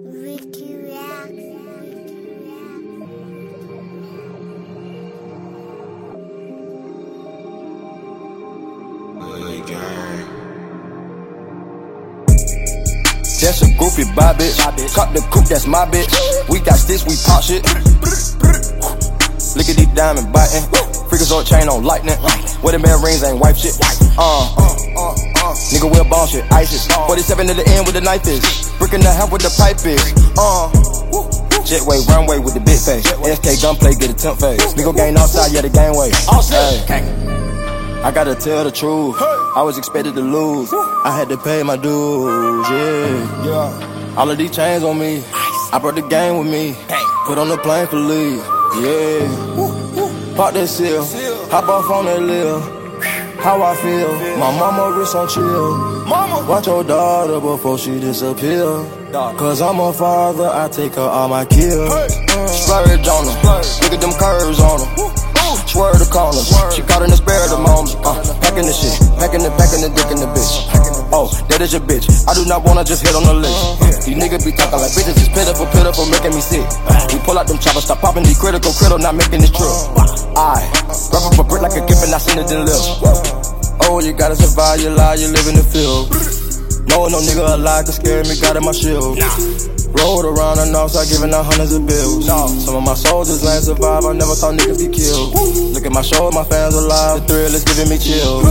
Ricky Rack. That's a groupie by bitch. Cop the coupe, that's my bitch. We got sticks, we pop shit. Look at these diamond biting. Freakazoid chain on lightning. Wedding band rings ain't wipe shit. Uh, uh, Nigga wear ball shit, ISIS. 47 to the end with the knife is. Brick in the half with the pipe is. Uh. Jetway, runway with the big face. SK gunplay, get a temp face. Nigga gang outside, yeah, the gangway. Hey. I gotta tell the truth. I was expected to lose. I had to pay my dues, yeah. All of these chains on me. I brought the game with me. Put on the plane for leave, yeah. Pop that seal. Hop off on that lil. How I feel. My mama wrist on chill. Mama. Watch your daughter before she disappear. Cause I'm a father, I take her all my kills. Splurge on her. Look at them curves on her. Swerve the corners. She caught in the spare of the moment. Uh, packing the shit. Packing the, packing the dick in the bitch. Oh, that is your bitch. I do not wanna just hit on the lick. These niggas be talking like bitches is pitiful, pitiful, making me sick. We pull out them choppers, stop popping these critical, critical, not making this trip. I wrap up a brick like a gift and I send it to live. Oh, you gotta survive your life, you live in the field. No, no nigga alive can scare me, got in my shield. Rolled around north side, giving out hundreds of bills. Some of my soldiers ain't survive, I never thought niggas be killed. Look at my show, my fans alive, the thrill is giving me chills.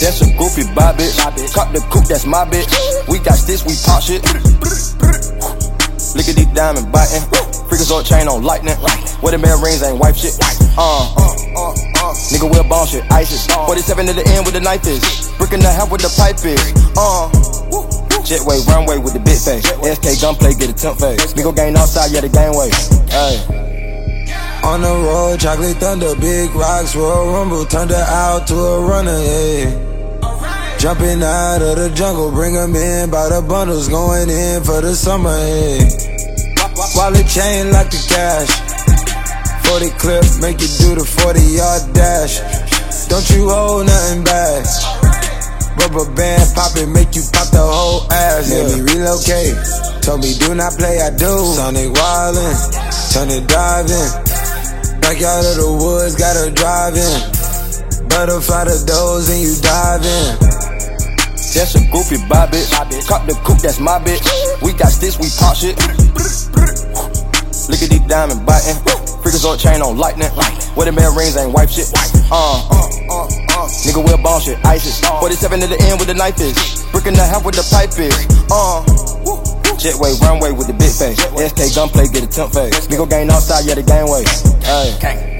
That's a groupie by bitch. Cop the coupe, that's my bitch. We got sticks, we pop shit. Look at these diamond biting. Freakazoid chain on lightning. Wedding band rings ain't wipe shit. Uh, uh, uh, uh. Nigga wear ball shit, ISIS. 47 to the end with the knife is. Brick in the half with the pipe is. Uh. Jetway, runway with the big face. SK gunplay, get a temp face. Nigga gang outside, yeah, the gangway. On the road, chocolate thunder, big rocks, roll rumble, turned her out to a runner, yeah. Jumping out of the jungle, bring 'em in by the bundles, going in for the summer, yeah. Wallet chain like the cash. 40 clip, make you do the 40 yard dash. Don't you hold nothing back. Rubber band pop it, make you pop the whole ass. Let me relocate. Told me do not play, I do. Sonic wildin', turn it diving. Backyard of the woods, gotta drive in. Butterfly the doors and you dive in. That's a groupie by bitch. Cop the coupe, that's my bitch. We got sticks, we pop shit. Look at these diamond biting. Freakazoid chain on lightning. Wedding band rings ain't wipe shit. Uh, uh, Nigga wear ball shit, ISIS. 47 to the end with the knife is. Brick in the half with the pipe is. Uh. Jetway, runway with the big face. SK gunplay, get a temp face. Nigga gang outside, yeah, the gangway. Hey.